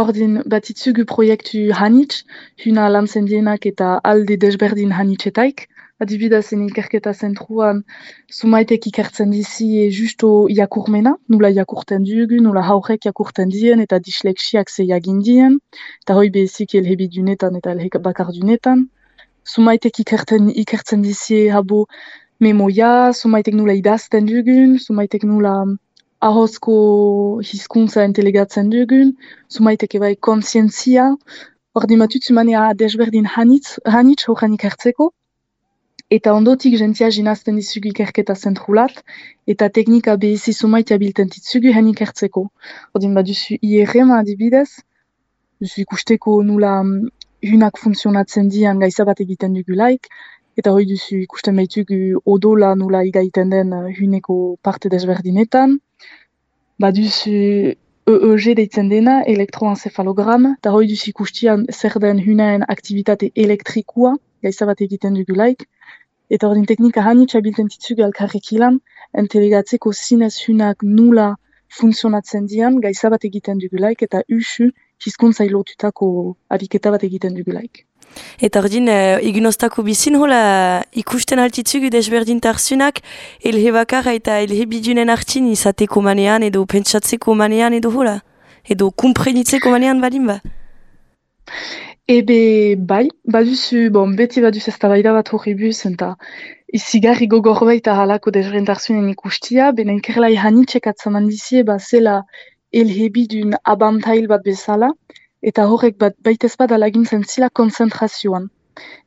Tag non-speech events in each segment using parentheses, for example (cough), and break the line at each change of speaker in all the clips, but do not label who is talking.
Ordin batitzugu proiektu hanitz, huna lantzen dienak eta alde desberdin hanitzetaik. Adibidez, en ikerketa zentruan, sumaitek ikertzen dizi e justo jakurmena, nula jakurten dugu, nula haurek jakurten dien eta disleksiak ze jagin dien, eta hoi bezik elhebi dunetan eta elhe bakar dunetan. Sumaitek ikerten, ikertzen dizi habo memoia, sumaitek nula idazten dugun, sumaitek nula ahozko hizkuntza entelegatzen dugun, sumaitek ebai konsientzia, ordi matut zumanea desberdin hanitz, hanitz horan ikertzeko, eta ondotik jentzia jinazten dizugu ikerketa zentrulat, eta teknika behizi sumaitea bilten ditzugu hen ikertzeko. Ordin baduzu IRM adibidez, duzu ikusteko nula hunak funtzionatzen dian gaiza bat egiten dugulaik, eta hori duzu ikusten behitugu odola nula igaiten den huneko parte desberdinetan, baduzu EEG deitzen dena, elektroencefalogram, eta hori duzu ikustian zer den hunaen aktivitate elektrikua, gaiza bat egiten dugulaik, eta ordin teknika hanitza bilten ditzugu alkarrik ilan, entelegatzeko zinez hunak nula funtzionatzen dian, gaiza bat egiten dugulaik, eta usu hizkuntza ilotutako abiketa bat egiten dugulaik.
Eta ordin, uh, ignostako bizin hola ikusten altitzugu desberdintarzunak elhe bakarra eta elhe bidunen hartin izateko manean edo pentsatzeko manean edo hola? Edo kumprenitzeko manean badin ba?
Ebe, bai, baduzu, bon, beti baduzu ez tabaida bat hori buz, eta izigarri gogor baita halako desberdintarzunen ikustia, benen kerlai hanitxek atzaman dizie, ba, zela elhebi dun abantail bat bezala, eta horrek bat baitez bat alagintzen zila konzentrazioan.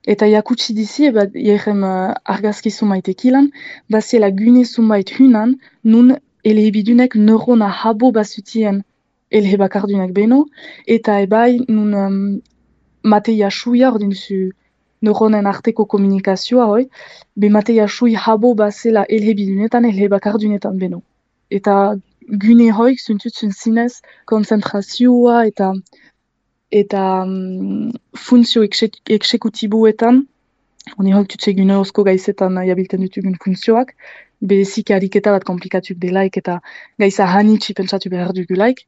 Eta jakutsi dizi, bat jerem uh, argazki sumaitek ilan, bat zela gune sumait hunan, nun elhebidunek neurona habo bazutien elhebakardunek beno, eta ebai nun um, mateia suia, ordin zu neuronen arteko komunikazioa, hoi, be mateia sui habo bazela elhebidunetan, elhebakardunetan beno. Eta gune hoik zuntutzen zinez konzentrazioa eta eta um, funtzio eksekutibuetan, honi hori tutse gune osko gaizetan jabilten dutugun funtzioak, berezik ariketa bat komplikatuk delaik eta gaiza hanitsi pentsatu behar dugulaik.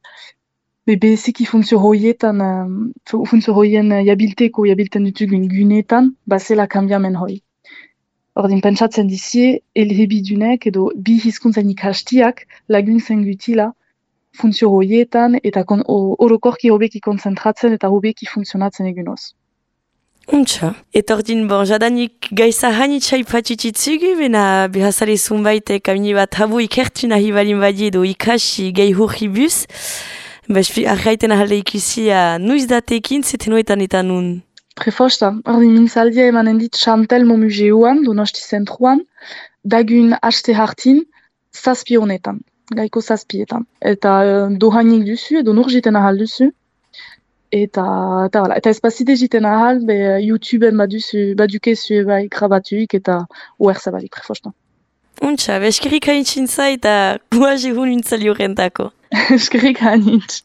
Be bereziki funtzio hoietan, um, funtzio hoien jabilteko jabilten dutugun guneetan, bazela kambiamen hoi. Ordin pentsatzen dizie, elhebidunek edo bi hizkuntzen ikastiak laguntzen gutila funtzio horietan eta kon, orokorki hobeki konzentratzen eta hobeki funtzionatzen egunoz.
Untxa. Eta ordin, bon, jadanik gaiza hanitza ipatititzugu, bena behazare zunbaite kamini bat habu ikertu nahi balin badi edo ikasi gai hurri buz. Ba, arraiten ahalde ikusi nuiz datekin, zeten eta nun?
Prefosta. Ordin, mintzaldia emanen dit Chantel mo museoan, donosti zentruan, dagun haste hartin, zazpi honetan gaiko zazpietan. Eta uh, dohainik duzu, edo nurgiten ahal duzu? Eta, eta, voilà. eta espazide jiten ahal, be YouTubeen baduzu, badukezu bai grabatuik eta uer zabalik prefostan.
Untxa, be eskerrik haintzintza eta guaz egun nintzali horrentako. (laughs)
eskerrik hainitz.